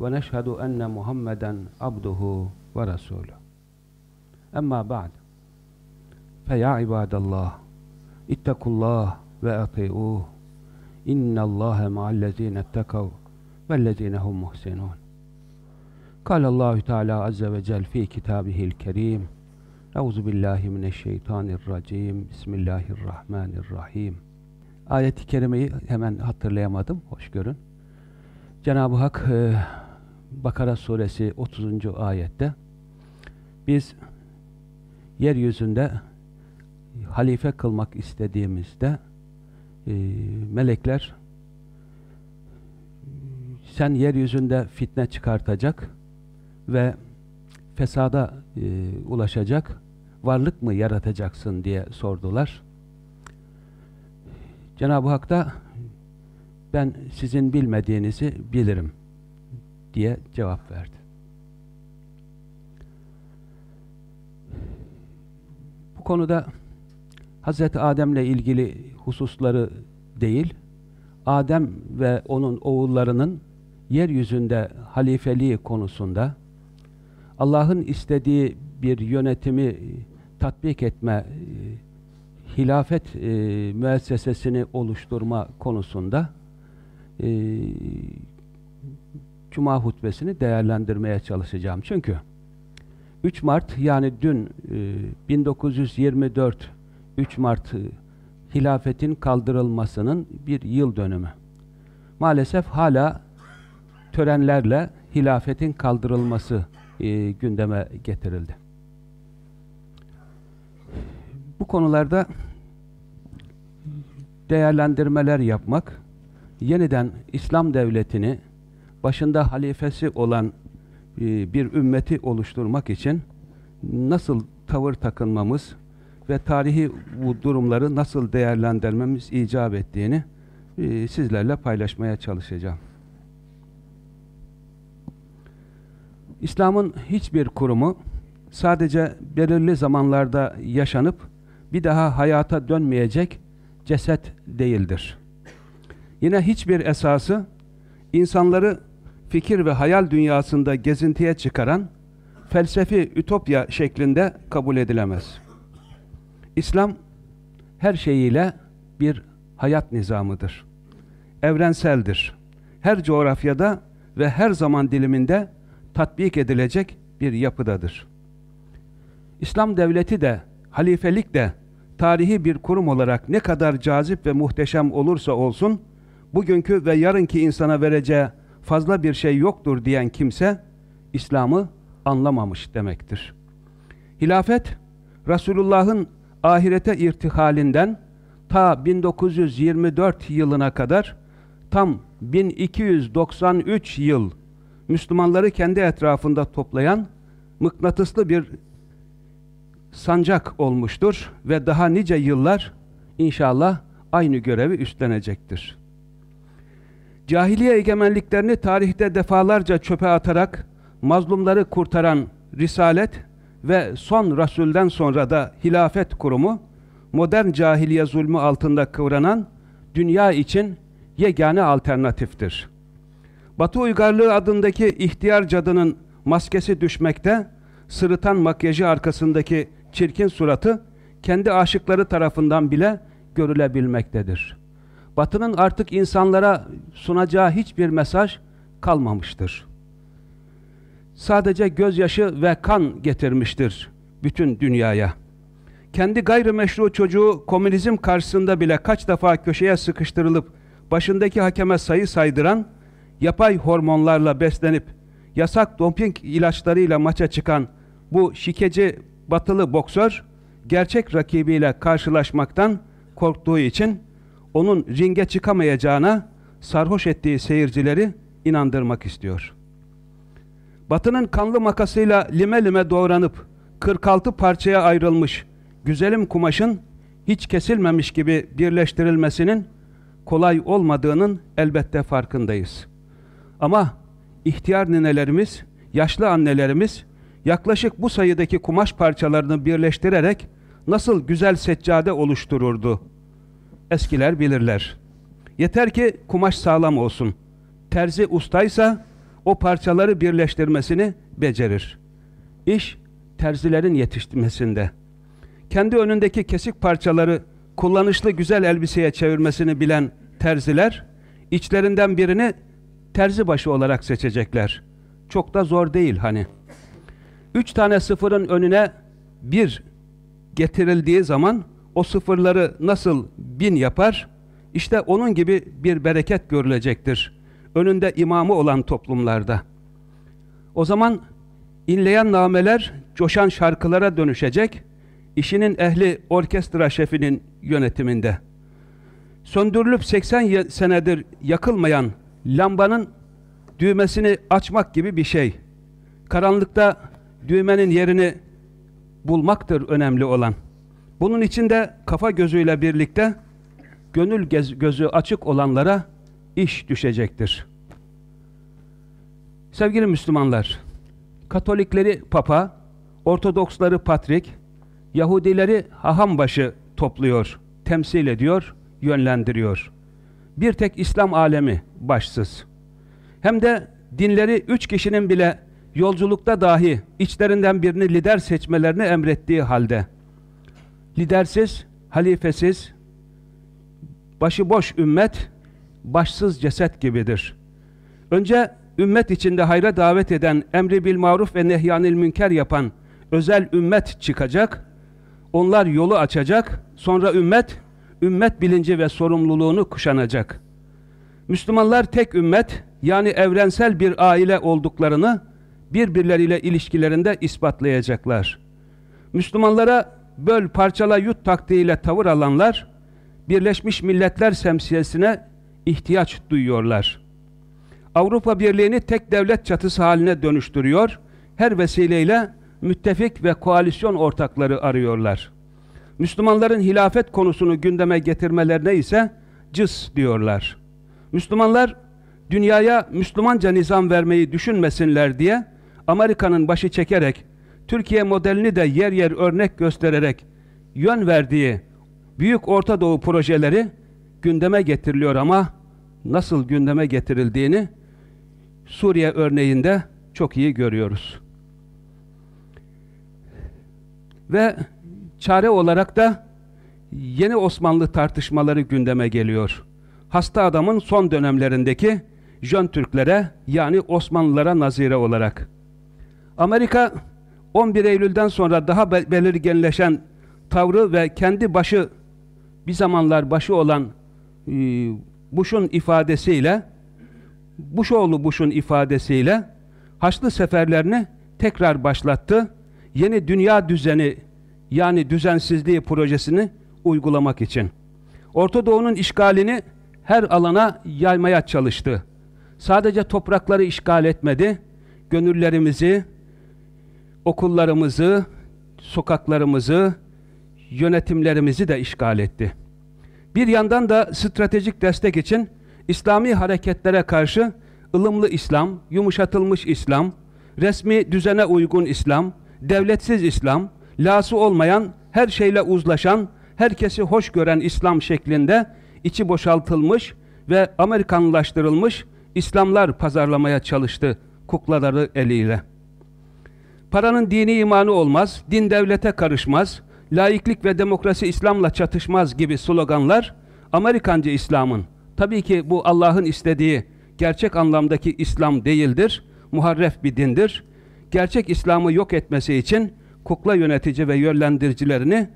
leh ve neşhedü enne Muhammeden abduhu ve resulü. Emma ba'd. Feya ibadallah, ittakullah ve ati'uh. İnnallâhe ma'allezîne ettekav vellezîne hum muhsinûn. قال الله تعالى عز وجل في كتابه الكريم أعوذ بالله من الشيطان الرجيم بسم الله الرحمن الرحيم Ayet-i kerimeyi hemen hatırlayamadım. Hoş görün. Cenab-ı Hak e, Bakara suresi 30. ayette biz yeryüzünde halife kılmak istediğimizde e, melekler sen yeryüzünde fitne çıkartacak ve fesada e, ulaşacak varlık mı yaratacaksın diye sordular. Cenab-ı Hak da ben sizin bilmediğinizi bilirim diye cevap verdi. Bu konuda Hz. Adem'le ilgili hususları değil, Adem ve onun oğullarının yeryüzünde halifeliği konusunda Allah'ın istediği bir yönetimi tatbik etme, hilafet e, müessesesini oluşturma konusunda e, Cuma hutbesini değerlendirmeye çalışacağım. Çünkü 3 Mart yani dün e, 1924 3 Mart e, hilafetin kaldırılmasının bir yıl dönümü. Maalesef hala törenlerle hilafetin kaldırılması e, gündeme getirildi. Bu konularda değerlendirmeler yapmak, yeniden İslam devletini başında halifesi olan e, bir ümmeti oluşturmak için nasıl tavır takınmamız ve tarihi bu durumları nasıl değerlendirmemiz icap ettiğini e, sizlerle paylaşmaya çalışacağım. İslam'ın hiçbir kurumu sadece belirli zamanlarda yaşanıp bir daha hayata dönmeyecek ceset değildir. Yine hiçbir esası insanları fikir ve hayal dünyasında gezintiye çıkaran felsefi ütopya şeklinde kabul edilemez. İslam her şeyiyle bir hayat nizamıdır. Evrenseldir. Her coğrafyada ve her zaman diliminde tatbik edilecek bir yapıdadır. İslam devleti de, halifelik de tarihi bir kurum olarak ne kadar cazip ve muhteşem olursa olsun, bugünkü ve yarınki insana vereceği fazla bir şey yoktur diyen kimse, İslam'ı anlamamış demektir. Hilafet, Resulullah'ın ahirete irtihalinden ta 1924 yılına kadar tam 1293 yıl Müslümanları kendi etrafında toplayan mıknatıslı bir sancak olmuştur ve daha nice yıllar inşallah aynı görevi üstlenecektir. Cahiliye egemenliklerini tarihte defalarca çöpe atarak mazlumları kurtaran Risalet ve son Rasul'den sonra da hilafet kurumu modern cahiliye zulmü altında kıvranan dünya için yegane alternatiftir. Batı uygarlığı adındaki ihtiyar cadının maskesi düşmekte, sırıtan makyajı arkasındaki çirkin suratı kendi aşıkları tarafından bile görülebilmektedir. Batının artık insanlara sunacağı hiçbir mesaj kalmamıştır. Sadece gözyaşı ve kan getirmiştir bütün dünyaya. Kendi gayrimeşru çocuğu komünizm karşısında bile kaç defa köşeye sıkıştırılıp başındaki hakeme sayı saydıran, yapay hormonlarla beslenip yasak doping ilaçlarıyla maça çıkan bu şikeci batılı boksör gerçek rakibiyle karşılaşmaktan korktuğu için onun ringe çıkamayacağına sarhoş ettiği seyircileri inandırmak istiyor. Batının kanlı makasıyla lime lime doğranıp 46 parçaya ayrılmış güzelim kumaşın hiç kesilmemiş gibi birleştirilmesinin kolay olmadığının elbette farkındayız. Ama ihtiyar ninelerimiz, yaşlı annelerimiz yaklaşık bu sayıdaki kumaş parçalarını birleştirerek nasıl güzel seccade oluştururdu. Eskiler bilirler. Yeter ki kumaş sağlam olsun. Terzi ustaysa o parçaları birleştirmesini becerir. İş terzilerin yetiştirmesinde. Kendi önündeki kesik parçaları kullanışlı güzel elbiseye çevirmesini bilen terziler, içlerinden birini terzi başı olarak seçecekler. Çok da zor değil hani. Üç tane sıfırın önüne bir getirildiği zaman o sıfırları nasıl bin yapar? İşte onun gibi bir bereket görülecektir. Önünde imamı olan toplumlarda. O zaman inleyen nameler coşan şarkılara dönüşecek, işinin ehli orkestra şefinin yönetiminde. Söndürülüp 80 senedir yakılmayan lambanın düğmesini açmak gibi bir şey. Karanlıkta düğmenin yerini bulmaktır önemli olan. Bunun için de kafa gözüyle birlikte gönül gözü açık olanlara iş düşecektir. Sevgili Müslümanlar, Katolikleri Papa, Ortodoksları Patrik, Yahudileri Hahambaşı topluyor, temsil ediyor, yönlendiriyor. Bir tek İslam alemi başsız. Hem de dinleri üç kişinin bile yolculukta dahi içlerinden birini lider seçmelerini emrettiği halde lidersiz, halifesiz, başıboş ümmet, başsız ceset gibidir. Önce ümmet içinde hayra davet eden, emri bil maruf ve nehyanil münker yapan özel ümmet çıkacak, onlar yolu açacak, sonra ümmet, ümmet bilinci ve sorumluluğunu kuşanacak. Müslümanlar tek ümmet, yani evrensel bir aile olduklarını birbirleriyle ilişkilerinde ispatlayacaklar. Müslümanlara böl parçala yut taktiğiyle tavır alanlar Birleşmiş Milletler semsiyesine ihtiyaç duyuyorlar. Avrupa Birliği'ni tek devlet çatısı haline dönüştürüyor, her vesileyle müttefik ve koalisyon ortakları arıyorlar. Müslümanların hilafet konusunu gündeme getirmelerine ise cız diyorlar. Müslümanlar dünyaya Müslümanca nizam vermeyi düşünmesinler diye Amerika'nın başı çekerek Türkiye modelini de yer yer örnek göstererek yön verdiği Büyük Orta Doğu projeleri gündeme getiriliyor ama nasıl gündeme getirildiğini Suriye örneğinde çok iyi görüyoruz. Ve çare olarak da yeni Osmanlı tartışmaları gündeme geliyor. Hasta adamın son dönemlerindeki Jön Türklere yani Osmanlılara nazire olarak. Amerika 11 Eylül'den sonra daha belirginleşen tavrı ve kendi başı bir zamanlar başı olan e, Bush'un ifadesiyle Bushoğlu Bush'un ifadesiyle Haçlı seferlerini tekrar başlattı. Yeni dünya düzeni yani düzensizliği projesini uygulamak için. Orta Doğu'nun işgalini her alana yaymaya çalıştı. Sadece toprakları işgal etmedi, gönüllerimizi, okullarımızı, sokaklarımızı, yönetimlerimizi de işgal etti. Bir yandan da stratejik destek için İslami hareketlere karşı ılımlı İslam, yumuşatılmış İslam, resmi düzene uygun İslam, devletsiz İslam, lası olmayan, her şeyle uzlaşan, herkesi hoş gören İslam şeklinde içi boşaltılmış ve Amerikanlaştırılmış İslamlar pazarlamaya çalıştı kuklaları eliyle. Paranın dini imanı olmaz, din devlete karışmaz, laiklik ve demokrasi İslam'la çatışmaz gibi sloganlar Amerikancı İslam'ın, tabii ki bu Allah'ın istediği gerçek anlamdaki İslam değildir, muharref bir dindir. Gerçek İslam'ı yok etmesi için kukla yönetici ve yönlendiricilerini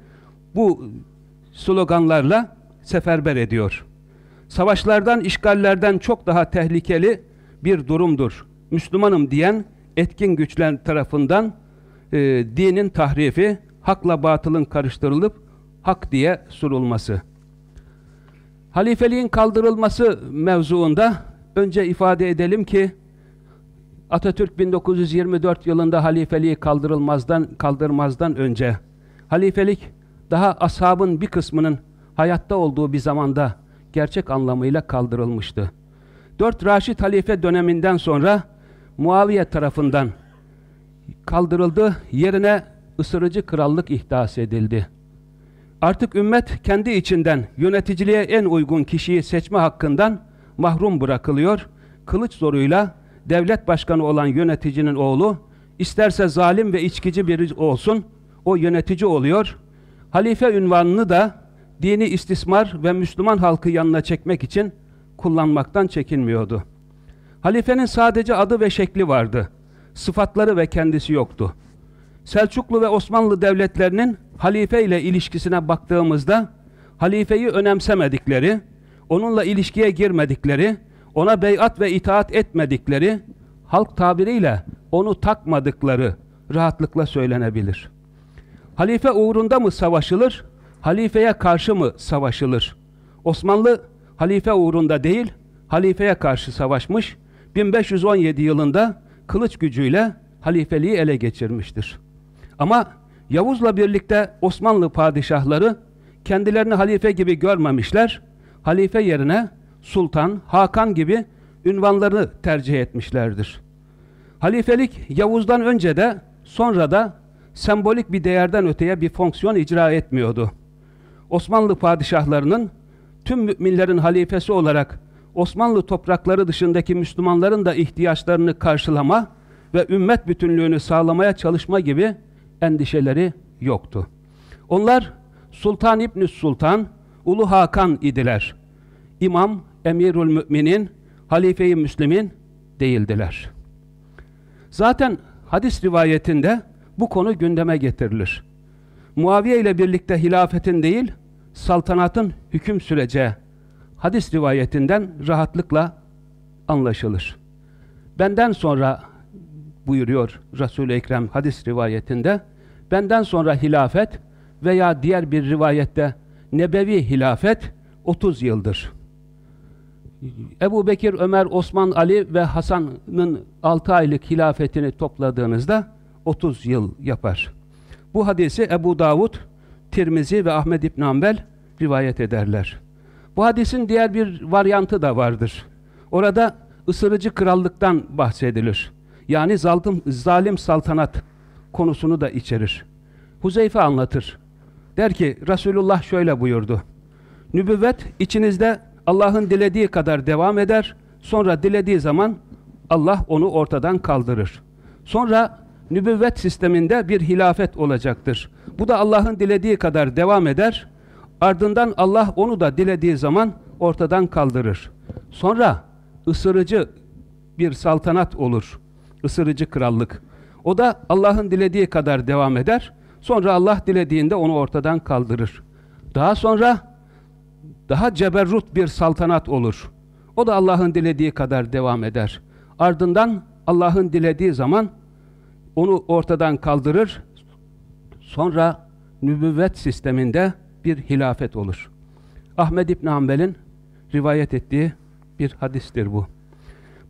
bu sloganlarla seferber ediyor. Savaşlardan, işgallerden çok daha tehlikeli bir durumdur. Müslümanım diyen etkin güçler tarafından e, dinin tahrifi, hakla batılın karıştırılıp hak diye surulması. Halifeliğin kaldırılması mevzuunda önce ifade edelim ki Atatürk 1924 yılında halifeliği kaldırılmazdan kaldırmazdan önce halifelik daha ashabın bir kısmının hayatta olduğu bir zamanda gerçek anlamıyla kaldırılmıştı. Dört Raşid halife döneminden sonra Muaviye tarafından kaldırıldı, yerine ısırıcı krallık ihdas edildi. Artık ümmet kendi içinden yöneticiliğe en uygun kişiyi seçme hakkından mahrum bırakılıyor. Kılıç zoruyla devlet başkanı olan yöneticinin oğlu isterse zalim ve içkici biri olsun o yönetici oluyor. Halife ünvanını da dini istismar ve Müslüman halkı yanına çekmek için kullanmaktan çekinmiyordu. Halifenin sadece adı ve şekli vardı. Sıfatları ve kendisi yoktu. Selçuklu ve Osmanlı devletlerinin halife ile ilişkisine baktığımızda halifeyi önemsemedikleri, onunla ilişkiye girmedikleri, ona beyat ve itaat etmedikleri, halk tabiriyle onu takmadıkları rahatlıkla söylenebilir. Halife uğrunda mı savaşılır, halifeye karşı mı savaşılır? Osmanlı halife uğrunda değil, halifeye karşı savaşmış, 1517 yılında kılıç gücüyle halifeliği ele geçirmiştir. Ama Yavuz'la birlikte Osmanlı padişahları kendilerini halife gibi görmemişler, halife yerine sultan, Hakan gibi ünvanları tercih etmişlerdir. Halifelik Yavuz'dan önce de sonra da sembolik bir değerden öteye bir fonksiyon icra etmiyordu. Osmanlı padişahlarının tüm müminlerin halifesi olarak Osmanlı toprakları dışındaki Müslümanların da ihtiyaçlarını karşılama ve ümmet bütünlüğünü sağlamaya çalışma gibi endişeleri yoktu. Onlar Sultan İbn Sultan, Ulu Hakan idiler. İmam, Emirül Müminin, Halife-i Müslim'in değildiler. Zaten hadis rivayetinde bu konu gündeme getirilir. Muaviye ile birlikte hilafetin değil, saltanatın hüküm süreceği hadis rivayetinden rahatlıkla anlaşılır. Benden sonra buyuruyor Resul-i Ekrem hadis rivayetinde, benden sonra hilafet veya diğer bir rivayette nebevi hilafet 30 yıldır. Ebu Bekir, Ömer, Osman, Ali ve Hasan'ın 6 aylık hilafetini topladığınızda 30 yıl yapar. Bu hadisi Ebu Davud, Tirmizi ve Ahmed İbn Ambel rivayet ederler. Bu hadisin diğer bir varyantı da vardır. Orada ısırıcı krallıktan bahsedilir. Yani zalim, zalim saltanat konusunu da içerir. Huzeyfe anlatır. Der ki Resulullah şöyle buyurdu. Nübüvvet içinizde Allah'ın dilediği kadar devam eder. Sonra dilediği zaman Allah onu ortadan kaldırır. Sonra nübüvvet sisteminde bir hilafet olacaktır. Bu da Allah'ın dilediği kadar devam eder. Ardından Allah onu da dilediği zaman ortadan kaldırır. Sonra ısırıcı bir saltanat olur. Isırıcı krallık. O da Allah'ın dilediği kadar devam eder. Sonra Allah dilediğinde onu ortadan kaldırır. Daha sonra daha ceberrut bir saltanat olur. O da Allah'ın dilediği kadar devam eder. Ardından Allah'ın dilediği zaman onu ortadan kaldırır. Sonra nübüvvet sisteminde bir hilafet olur. Ahmed İbn Hanbel'in rivayet ettiği bir hadistir bu.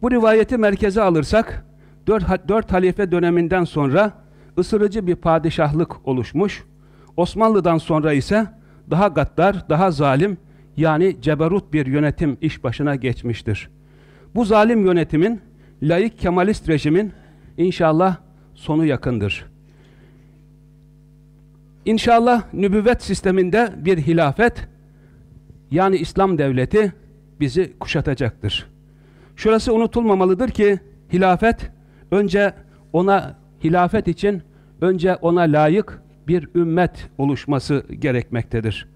Bu rivayeti merkeze alırsak, dört, dört halife döneminden sonra ısırıcı bir padişahlık oluşmuş. Osmanlı'dan sonra ise daha gaddar, daha zalim, yani ceberut bir yönetim iş başına geçmiştir. Bu zalim yönetimin, laik kemalist rejimin inşallah sonu yakındır. İnşallah nübüvvet sisteminde bir hilafet, yani İslam devleti bizi kuşatacaktır. Şurası unutulmamalıdır ki, hilafet, önce ona, hilafet için önce ona layık bir ümmet oluşması gerekmektedir.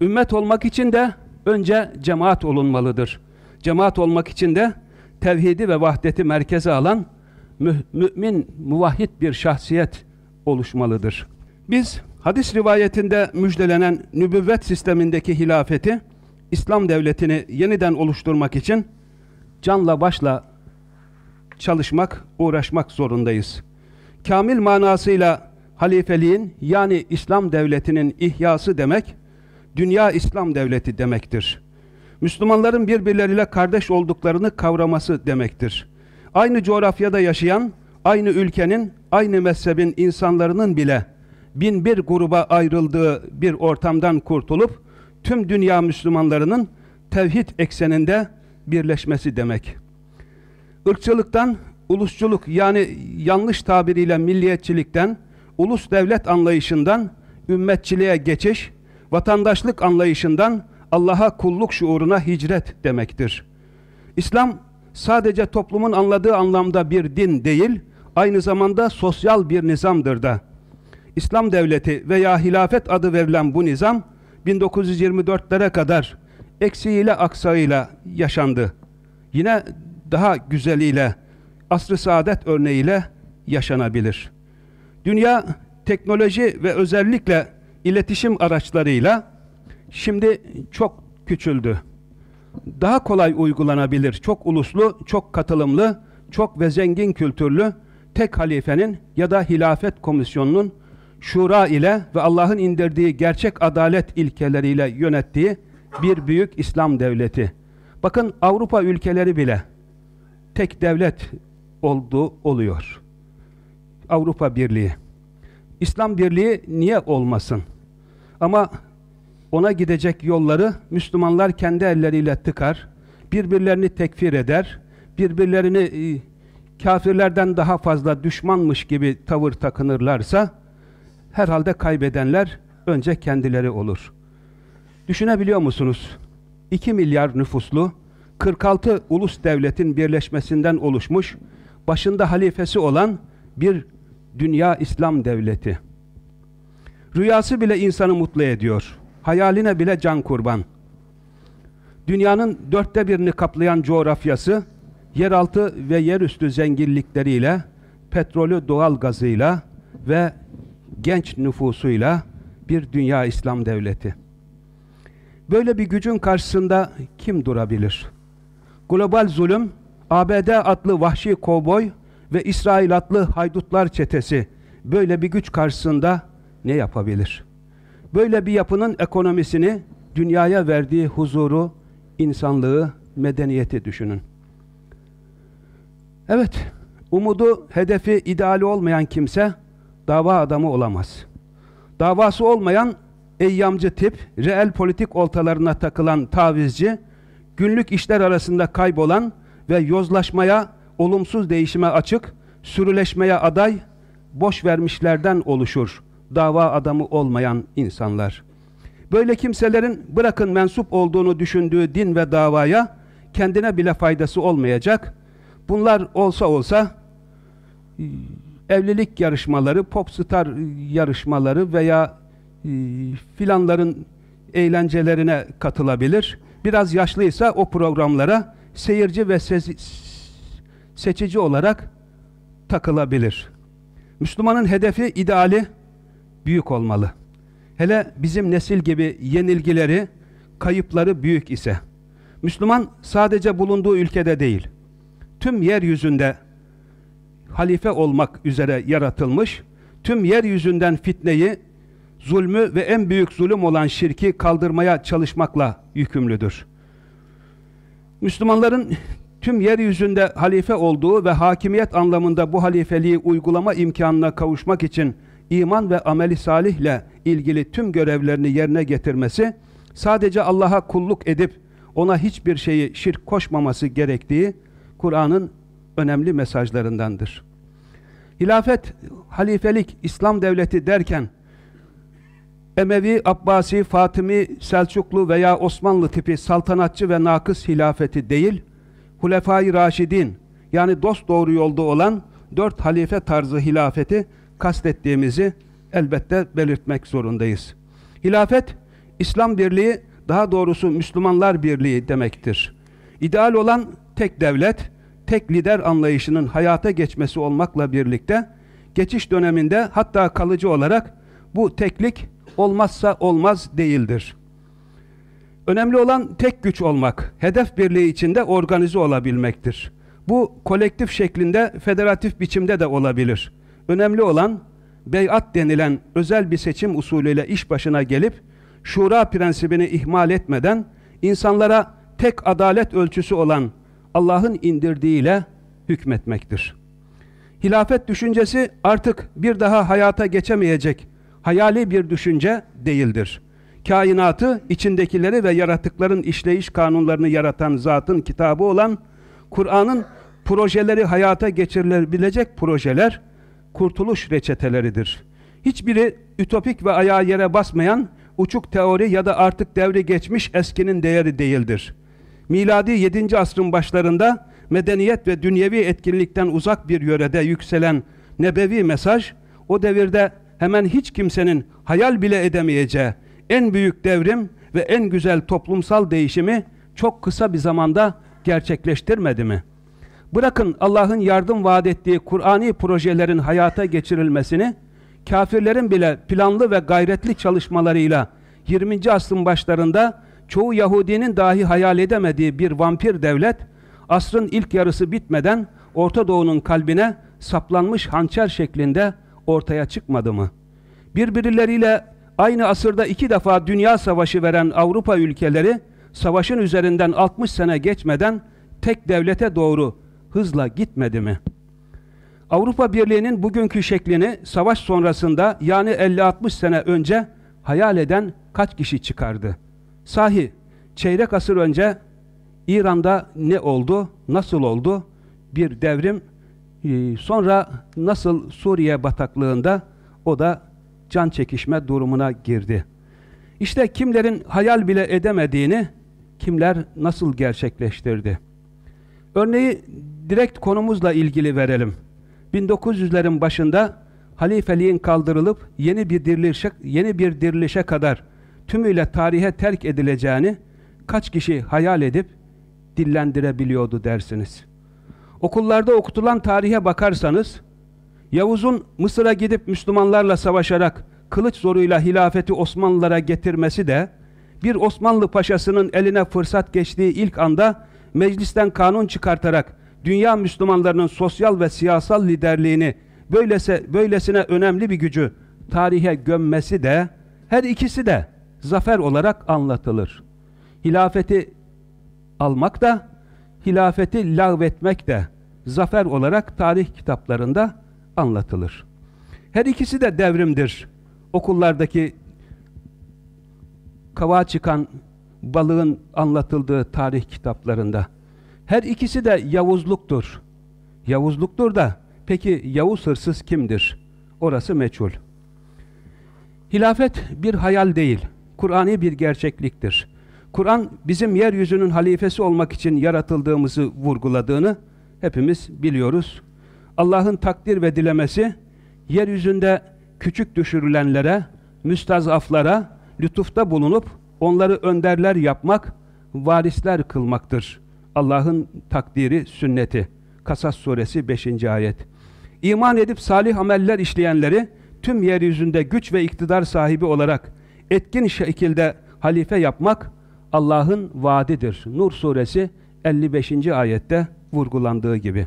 Ümmet olmak için de önce cemaat olunmalıdır. Cemaat olmak için de tevhidi ve vahdeti merkeze alan mü mümin, muvahhid bir şahsiyet oluşmalıdır. Biz hadis rivayetinde müjdelenen nübüvvet sistemindeki hilafeti İslam devletini yeniden oluşturmak için canla başla çalışmak, uğraşmak zorundayız. Kamil manasıyla halifeliğin yani İslam devletinin ihyası demek, dünya İslam devleti demektir. Müslümanların birbirleriyle kardeş olduklarını kavraması demektir. aynı coğrafyada yaşayan, aynı ülkenin, aynı mezhebin insanların bile bin bir gruba ayrıldığı bir ortamdan kurtulup tüm dünya Müslümanlarının tevhid ekseninde birleşmesi demek. Irkçılıktan, ulusçuluk yani yanlış tabiriyle milliyetçilikten, ulus devlet anlayışından ümmetçiliğe geçiş, vatandaşlık anlayışından Allah'a kulluk şuuruna hicret demektir. İslam sadece toplumun anladığı anlamda bir din değil, aynı zamanda sosyal bir nizamdır da. İslam devleti veya hilafet adı verilen bu nizam 1924'lere kadar eksiğiyle aksağıyla yaşandı. Yine daha güzeliyle, asr-ı saadet örneğiyle yaşanabilir. Dünya teknoloji ve özellikle iletişim araçlarıyla şimdi çok küçüldü. Daha kolay uygulanabilir, çok uluslu, çok katılımlı, çok ve zengin kültürlü tek halifenin ya da hilafet komisyonunun şura ile ve Allah'ın indirdiği gerçek adalet ilkeleriyle yönettiği bir büyük İslam devleti. Bakın Avrupa ülkeleri bile tek devlet olduğu oluyor. Avrupa Birliği. İslam Birliği niye olmasın? Ama ona gidecek yolları Müslümanlar kendi elleriyle tıkar, birbirlerini tekfir eder, birbirlerini e, kafirlerden daha fazla düşmanmış gibi tavır takınırlarsa herhalde kaybedenler önce kendileri olur. Düşünebiliyor musunuz? 2 milyar nüfuslu 46 ulus devletin birleşmesinden oluşmuş, başında halifesi olan bir dünya İslam devleti. Rüyası bile insanı mutlu ediyor. Hayaline bile can kurban. Dünyanın dörtte birini kaplayan coğrafyası, yeraltı ve yerüstü zenginlikleriyle, petrolü doğal gazıyla ve genç nüfusuyla bir dünya İslam devleti. Böyle bir gücün karşısında kim durabilir? Global zulüm, ABD adlı vahşi kovboy ve İsrail adlı haydutlar çetesi böyle bir güç karşısında ne yapabilir? Böyle bir yapının ekonomisini, dünyaya verdiği huzuru, insanlığı, medeniyeti düşünün. Evet, umudu, hedefi, ideali olmayan kimse dava adamı olamaz. Davası olmayan eyyamcı tip, reel politik oltalarına takılan tavizci, günlük işler arasında kaybolan ve yozlaşmaya, olumsuz değişime açık, sürüleşmeye aday, boş vermişlerden oluşur dava adamı olmayan insanlar. Böyle kimselerin bırakın mensup olduğunu düşündüğü din ve davaya kendine bile faydası olmayacak. Bunlar olsa olsa evlilik yarışmaları, popstar yarışmaları veya e, filanların eğlencelerine katılabilir. Biraz yaşlıysa o programlara seyirci ve seçici olarak takılabilir. Müslümanın hedefi, ideali büyük olmalı. Hele bizim nesil gibi yenilgileri, kayıpları büyük ise. Müslüman sadece bulunduğu ülkede değil, tüm yeryüzünde halife olmak üzere yaratılmış, tüm yeryüzünden fitneyi, zulmü ve en büyük zulüm olan şirki kaldırmaya çalışmakla yükümlüdür. Müslümanların tüm yeryüzünde halife olduğu ve hakimiyet anlamında bu halifeliği uygulama imkanına kavuşmak için iman ve ameli salihle ilgili tüm görevlerini yerine getirmesi, sadece Allah'a kulluk edip ona hiçbir şeyi şirk koşmaması gerektiği Kur'an'ın önemli mesajlarındandır. Hilafet, halifelik, İslam devleti derken Emevi, Abbasi, Fatimi, Selçuklu veya Osmanlı tipi saltanatçı ve nakıs hilafeti değil, Hulefai Raşidin yani dost doğru yolda olan dört halife tarzı hilafeti kastettiğimizi elbette belirtmek zorundayız. Hilafet, İslam birliği, daha doğrusu Müslümanlar birliği demektir. İdeal olan tek devlet, tek lider anlayışının hayata geçmesi olmakla birlikte, geçiş döneminde hatta kalıcı olarak bu teklik olmazsa olmaz değildir. Önemli olan tek güç olmak, hedef birliği içinde organize olabilmektir. Bu kolektif şeklinde, federatif biçimde de olabilir. Önemli olan beyat denilen özel bir seçim usulüyle iş başına gelip şura prensibini ihmal etmeden insanlara tek adalet ölçüsü olan Allah'ın indirdiğiyle hükmetmektir. Hilafet düşüncesi artık bir daha hayata geçemeyecek hayali bir düşünce değildir. Kainatı, içindekileri ve yaratıkların işleyiş kanunlarını yaratan zatın kitabı olan Kur'an'ın projeleri hayata geçirilebilecek projeler, kurtuluş reçeteleridir. Hiçbiri ütopik ve ayağa yere basmayan uçuk teori ya da artık devri geçmiş eskinin değeri değildir. Miladi 7. asrın başlarında medeniyet ve dünyevi etkinlikten uzak bir yörede yükselen nebevi mesaj, o devirde hemen hiç kimsenin hayal bile edemeyeceği en büyük devrim ve en güzel toplumsal değişimi çok kısa bir zamanda gerçekleştirmedi mi? Bırakın Allah'ın yardım vaat ettiği Kur'ani projelerin hayata geçirilmesini, kafirlerin bile planlı ve gayretli çalışmalarıyla 20. asrın başlarında çoğu Yahudinin dahi hayal edemediği bir vampir devlet, asrın ilk yarısı bitmeden Orta Doğu'nun kalbine saplanmış hançer şeklinde ortaya çıkmadı mı? Birbirleriyle aynı asırda iki defa dünya savaşı veren Avrupa ülkeleri, savaşın üzerinden 60 sene geçmeden tek devlete doğru hızla gitmedi mi? Avrupa Birliği'nin bugünkü şeklini savaş sonrasında yani 50-60 sene önce hayal eden kaç kişi çıkardı? Sahi, çeyrek asır önce İran'da ne oldu, nasıl oldu? Bir devrim, e, sonra nasıl Suriye bataklığında o da can çekişme durumuna girdi. İşte kimlerin hayal bile edemediğini kimler nasıl gerçekleştirdi? Örneği direkt konumuzla ilgili verelim. 1900'lerin başında halifeliğin kaldırılıp yeni bir dirilişe, yeni bir dirilişe kadar tümüyle tarihe terk edileceğini kaç kişi hayal edip dillendirebiliyordu dersiniz. Okullarda okutulan tarihe bakarsanız Yavuz'un Mısır'a gidip Müslümanlarla savaşarak kılıç zoruyla hilafeti Osmanlılara getirmesi de bir Osmanlı paşasının eline fırsat geçtiği ilk anda meclisten kanun çıkartarak dünya Müslümanlarının sosyal ve siyasal liderliğini böylese, böylesine önemli bir gücü tarihe gömmesi de her ikisi de zafer olarak anlatılır. Hilafeti almak da hilafeti lağvetmek de zafer olarak tarih kitaplarında anlatılır. Her ikisi de devrimdir. Okullardaki kava çıkan balığın anlatıldığı tarih kitaplarında. Her ikisi de Yavuzluktur. Yavuzluktur da peki Yavuz hırsız kimdir? Orası meçhul. Hilafet bir hayal değil, Kur'an'i bir gerçekliktir. Kur'an bizim yeryüzünün halifesi olmak için yaratıldığımızı vurguladığını hepimiz biliyoruz. Allah'ın takdir ve dilemesi yeryüzünde küçük düşürülenlere, müstazaflara lütufta bulunup onları önderler yapmak, varisler kılmaktır. Allah'ın takdiri, sünneti. Kasas suresi 5. ayet. İman edip salih ameller işleyenleri tüm yeryüzünde güç ve iktidar sahibi olarak etkin şekilde halife yapmak Allah'ın vaadidir. Nur suresi 55. ayette vurgulandığı gibi.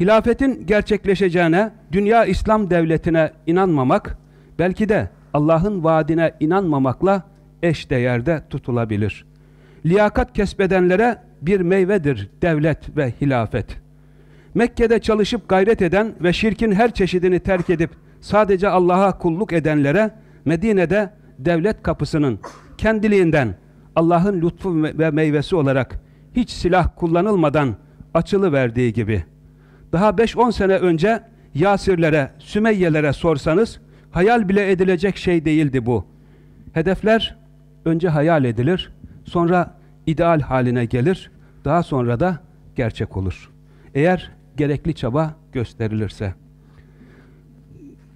Hilafetin gerçekleşeceğine, dünya İslam devletine inanmamak, belki de Allah'ın vaadine inanmamakla eş değerde tutulabilir. Liyakat kesbedenlere bir meyvedir devlet ve hilafet. Mekke'de çalışıp gayret eden ve şirkin her çeşidini terk edip sadece Allah'a kulluk edenlere Medine'de devlet kapısının kendiliğinden Allah'ın lütfu ve meyvesi olarak hiç silah kullanılmadan açılı verdiği gibi. Daha 5-10 sene önce Yasirlere, Sümeyyelere sorsanız hayal bile edilecek şey değildi bu. Hedefler önce hayal edilir, sonra ideal haline gelir, daha sonra da gerçek olur. Eğer gerekli çaba gösterilirse.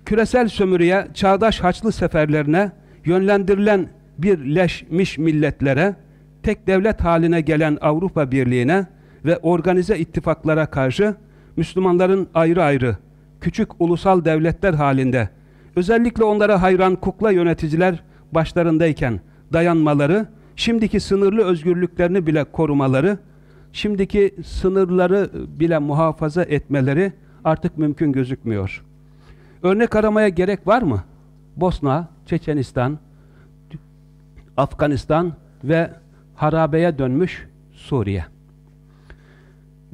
Küresel sömürüye, çağdaş haçlı seferlerine yönlendirilen bir leşmiş milletlere, tek devlet haline gelen Avrupa Birliği'ne ve organize ittifaklara karşı Müslümanların ayrı ayrı, küçük ulusal devletler halinde, özellikle onlara hayran kukla yöneticiler başlarındayken dayanmaları, şimdiki sınırlı özgürlüklerini bile korumaları, şimdiki sınırları bile muhafaza etmeleri artık mümkün gözükmüyor. Örnek aramaya gerek var mı? Bosna, Çeçenistan, Afganistan ve harabeye dönmüş Suriye.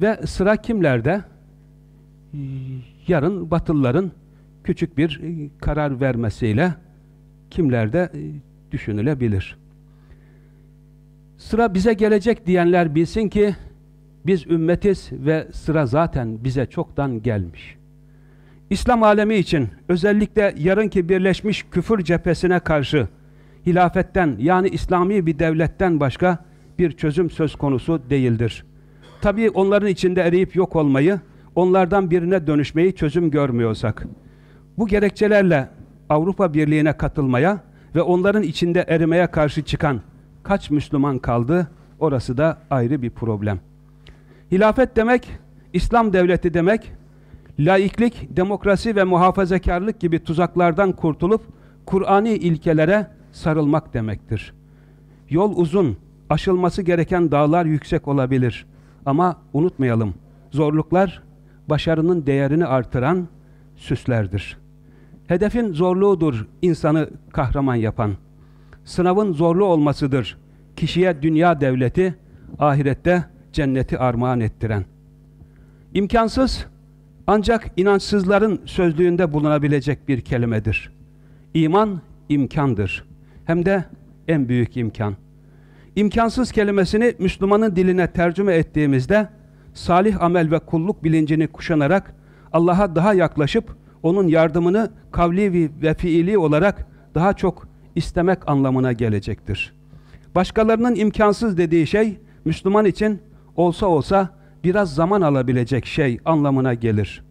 Ve sıra kimlerde? yarın Batılıların küçük bir e, karar vermesiyle kimlerde e, düşünülebilir. Sıra bize gelecek diyenler bilsin ki biz ümmetiz ve sıra zaten bize çoktan gelmiş. İslam alemi için özellikle yarınki birleşmiş küfür cephesine karşı hilafetten yani İslami bir devletten başka bir çözüm söz konusu değildir. Tabii onların içinde eriyip yok olmayı, onlardan birine dönüşmeyi çözüm görmüyorsak, bu gerekçelerle Avrupa Birliği'ne katılmaya ve onların içinde erimeye karşı çıkan kaç Müslüman kaldı? Orası da ayrı bir problem. Hilafet demek, İslam devleti demek, laiklik, demokrasi ve muhafazakarlık gibi tuzaklardan kurtulup Kur'ani ilkelere sarılmak demektir. Yol uzun, aşılması gereken dağlar yüksek olabilir. Ama unutmayalım, zorluklar başarının değerini artıran süslerdir. Hedefin zorluğudur insanı kahraman yapan. Sınavın zorlu olmasıdır kişiye dünya devleti, ahirette cenneti armağan ettiren. İmkansız ancak inançsızların sözlüğünde bulunabilecek bir kelimedir. İman imkandır. Hem de en büyük imkan. İmkansız kelimesini Müslümanın diline tercüme ettiğimizde salih amel ve kulluk bilincini kuşanarak Allah'a daha yaklaşıp onun yardımını kavli ve fiili olarak daha çok istemek anlamına gelecektir. Başkalarının imkansız dediği şey Müslüman için olsa olsa biraz zaman alabilecek şey anlamına gelir.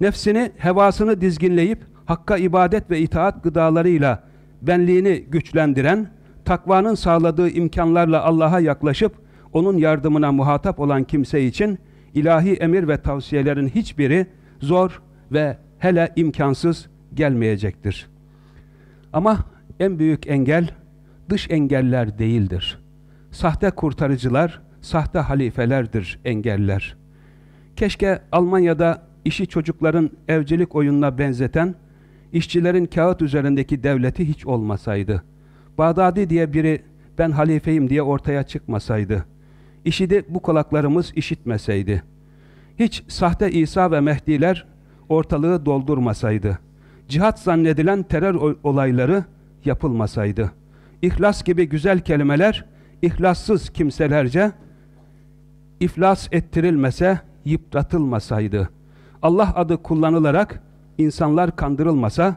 Nefsini, hevasını dizginleyip Hakka ibadet ve itaat gıdalarıyla benliğini güçlendiren, takvanın sağladığı imkanlarla Allah'a yaklaşıp onun yardımına muhatap olan kimse için ilahi emir ve tavsiyelerin hiçbiri zor ve hele imkansız gelmeyecektir. Ama en büyük engel dış engeller değildir. Sahte kurtarıcılar, sahte halifelerdir engeller. Keşke Almanya'da işi çocukların evcilik oyununa benzeten, işçilerin kağıt üzerindeki devleti hiç olmasaydı. Bağdadi diye biri ben halifeyim diye ortaya çıkmasaydı. İşi de bu kulaklarımız işitmeseydi. Hiç sahte İsa ve Mehdiler ortalığı doldurmasaydı. Cihat zannedilen terör olayları yapılmasaydı. İhlas gibi güzel kelimeler ihlassız kimselerce iflas ettirilmese, yıpratılmasaydı. Allah adı kullanılarak insanlar kandırılmasa,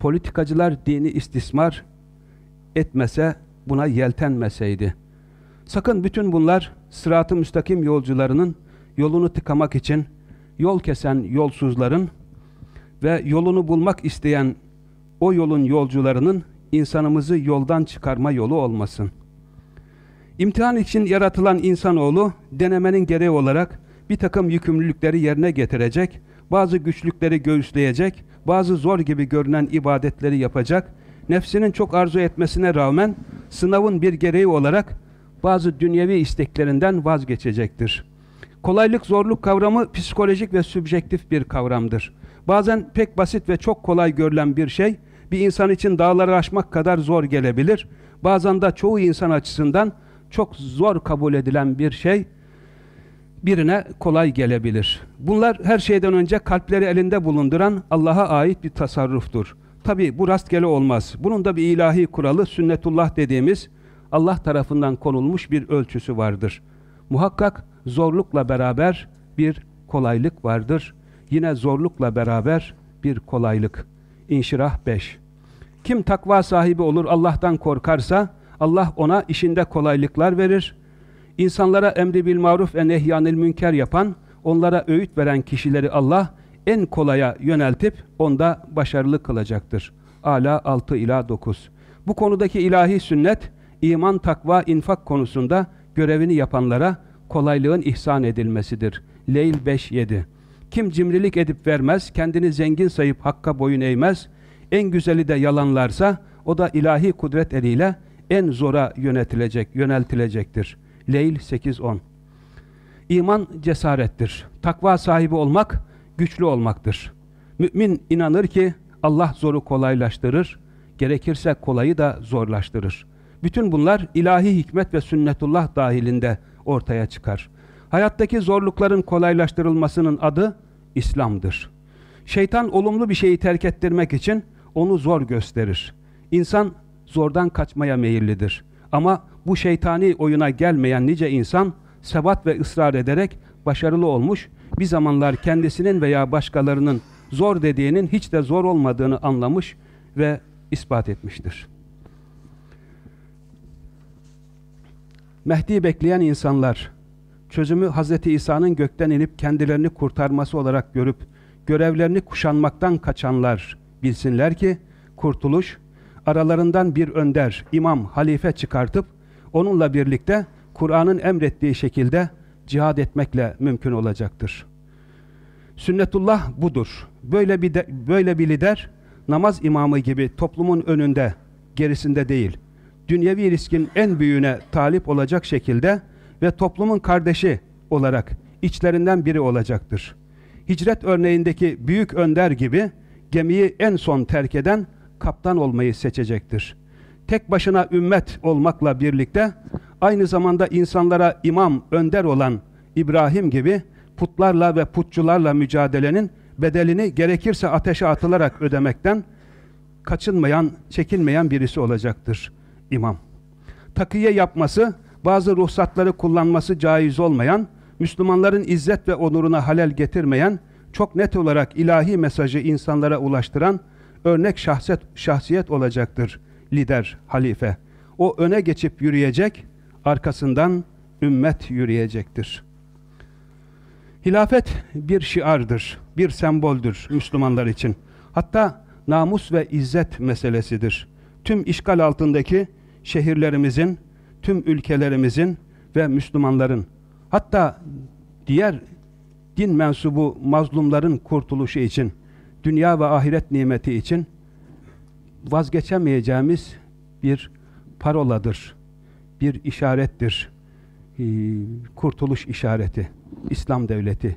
politikacılar dini istismar etmese, buna yeltenmeseydi. Sakın bütün bunlar sırat-ı müstakim yolcularının yolunu tıkamak için yol kesen yolsuzların ve yolunu bulmak isteyen o yolun yolcularının insanımızı yoldan çıkarma yolu olmasın. İmtihan için yaratılan insanoğlu denemenin gereği olarak bir takım yükümlülükleri yerine getirecek, bazı güçlükleri göğüsleyecek, bazı zor gibi görünen ibadetleri yapacak, nefsinin çok arzu etmesine rağmen sınavın bir gereği olarak bazı dünyevi isteklerinden vazgeçecektir. Kolaylık zorluk kavramı psikolojik ve sübjektif bir kavramdır. Bazen pek basit ve çok kolay görülen bir şey bir insan için dağları aşmak kadar zor gelebilir. Bazen de çoğu insan açısından çok zor kabul edilen bir şey birine kolay gelebilir. Bunlar her şeyden önce kalpleri elinde bulunduran Allah'a ait bir tasarruftur. Tabi bu rastgele olmaz. Bunun da bir ilahi kuralı sünnetullah dediğimiz Allah tarafından konulmuş bir ölçüsü vardır. Muhakkak zorlukla beraber bir kolaylık vardır. Yine zorlukla beraber bir kolaylık. İnşirah 5 Kim takva sahibi olur Allah'tan korkarsa Allah ona işinde kolaylıklar verir. İnsanlara emri bil maruf ve nehyanil münker yapan, onlara öğüt veren kişileri Allah en kolaya yöneltip onda başarılı kılacaktır. Ala 6 ila 9. Bu konudaki ilahi sünnet iman, takva, infak konusunda görevini yapanlara kolaylığın ihsan edilmesidir. Leyl 5-7 Kim cimrilik edip vermez, kendini zengin sayıp hakka boyun eğmez, en güzeli de yalanlarsa o da ilahi kudret eliyle en zora yönetilecek, yöneltilecektir. Leyl 8-10 İman cesarettir. Takva sahibi olmak, güçlü olmaktır. Mümin inanır ki Allah zoru kolaylaştırır, gerekirse kolayı da zorlaştırır. Bütün bunlar ilahi hikmet ve sünnetullah dahilinde ortaya çıkar. Hayattaki zorlukların kolaylaştırılmasının adı İslam'dır. Şeytan olumlu bir şeyi terk ettirmek için onu zor gösterir. İnsan zordan kaçmaya meyillidir. Ama bu şeytani oyuna gelmeyen nice insan sebat ve ısrar ederek başarılı olmuş, bir zamanlar kendisinin veya başkalarının zor dediğinin hiç de zor olmadığını anlamış ve ispat etmiştir. Mehdi bekleyen insanlar, çözümü Hz. İsa'nın gökten inip kendilerini kurtarması olarak görüp, görevlerini kuşanmaktan kaçanlar bilsinler ki, kurtuluş, aralarından bir önder, imam, halife çıkartıp, onunla birlikte Kur'an'ın emrettiği şekilde cihad etmekle mümkün olacaktır. Sünnetullah budur. Böyle bir de, böyle bir lider namaz imamı gibi toplumun önünde, gerisinde değil. Dünyevi riskin en büyüğüne talip olacak şekilde ve toplumun kardeşi olarak içlerinden biri olacaktır. Hicret örneğindeki büyük önder gibi gemiyi en son terk eden kaptan olmayı seçecektir. Tek başına ümmet olmakla birlikte aynı zamanda insanlara imam, önder olan İbrahim gibi putlarla ve putçularla mücadelenin bedelini gerekirse ateşe atılarak ödemekten kaçınmayan, çekinmeyen birisi olacaktır imam. Takiye yapması, bazı ruhsatları kullanması caiz olmayan, Müslümanların izzet ve onuruna halel getirmeyen, çok net olarak ilahi mesajı insanlara ulaştıran örnek şahsiyet, şahsiyet olacaktır lider, halife. O öne geçip yürüyecek, arkasından ümmet yürüyecektir. Hilafet bir şiardır, bir semboldür Müslümanlar için. Hatta namus ve izzet meselesidir. Tüm işgal altındaki şehirlerimizin, tüm ülkelerimizin ve Müslümanların, hatta diğer din mensubu mazlumların kurtuluşu için, dünya ve ahiret nimeti için vazgeçemeyeceğimiz bir paroladır, bir işarettir. Ee, kurtuluş işareti, İslam devleti,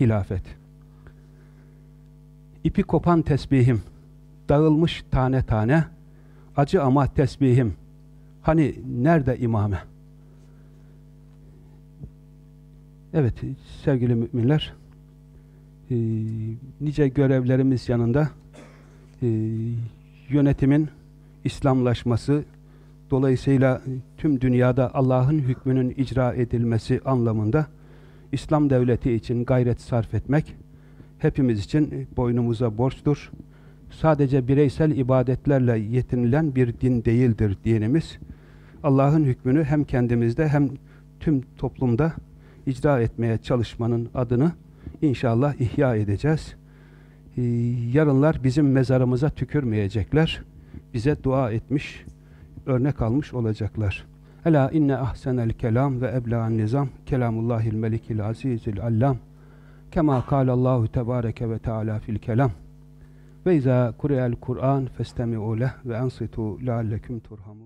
hilafet. İpi kopan tesbihim, dağılmış tane tane, acı ama tesbihim, hani nerede imame? Evet sevgili müminler, e, nice görevlerimiz yanında e, yönetimin İslamlaşması, dolayısıyla tüm dünyada Allah'ın hükmünün icra edilmesi anlamında İslam devleti için gayret sarf etmek hepimiz için boynumuza borçtur. Sadece bireysel ibadetlerle yetinilen bir din değildir dinimiz. Allah'ın hükmünü hem kendimizde hem tüm toplumda icra etmeye çalışmanın adını inşallah ihya edeceğiz. Ee, yarınlar bizim mezarımıza tükürmeyecekler. Bize dua etmiş, örnek almış olacaklar. Ela inne ahsenel kelam ve ebla'n nizam kelamullahil melikil azizil allam kema kâlallahu tebâreke ve teâlâ fil kelam ve izâ kure'el Kur'an festemi'u leh ve ansitu leallekum turhamun